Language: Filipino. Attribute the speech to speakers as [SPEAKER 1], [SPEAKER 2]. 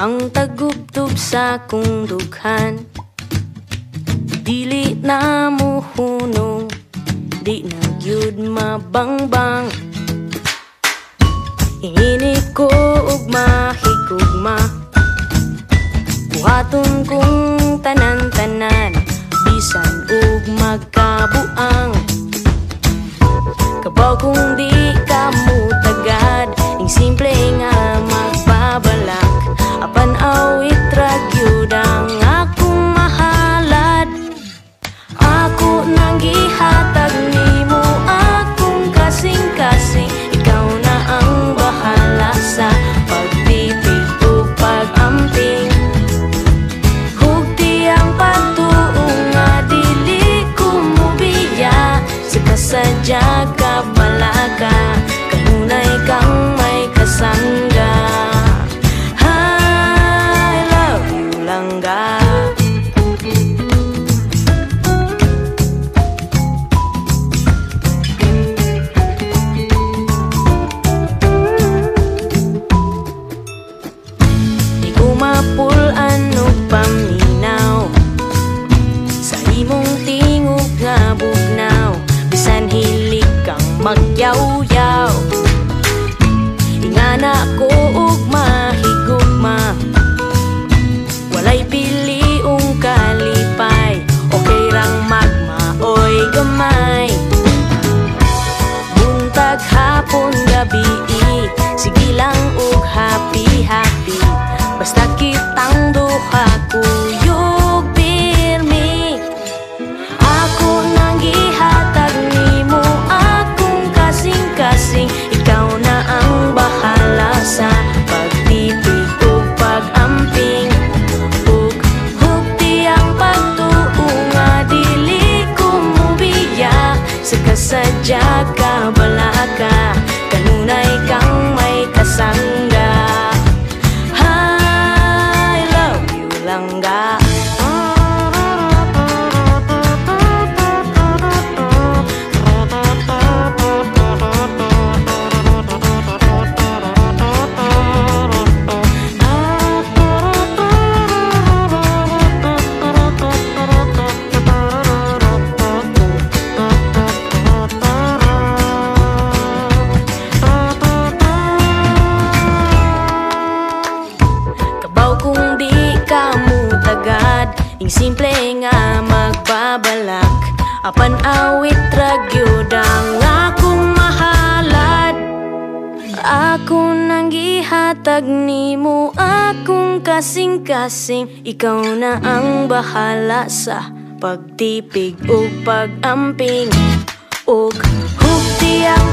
[SPEAKER 1] Ang tagubtub sa kong dughan. Dili na mo hunong Di na gyud mabangbang. Ingini ko ug mahigugma. Buhaton kong tanan-tanan Bisan ug magkabuang. Kabaw kung di Basta kitang duha kuyog pirmi Ako nang gihatag nimo akong kasing-kasing. Ikaw na ang bahala sa pagtipig ug pag-amping Ug hugti ang pagtuo nga dili ko mubiya Sa kasadya ka Ing simple nga magbabalak Apan awit ragyod ang akong mahalad. Ako nang gihatag nimo akong kasing-kasing Ikaw na ang bahala sa pagtipig ug pag-amping. Ug hugti ang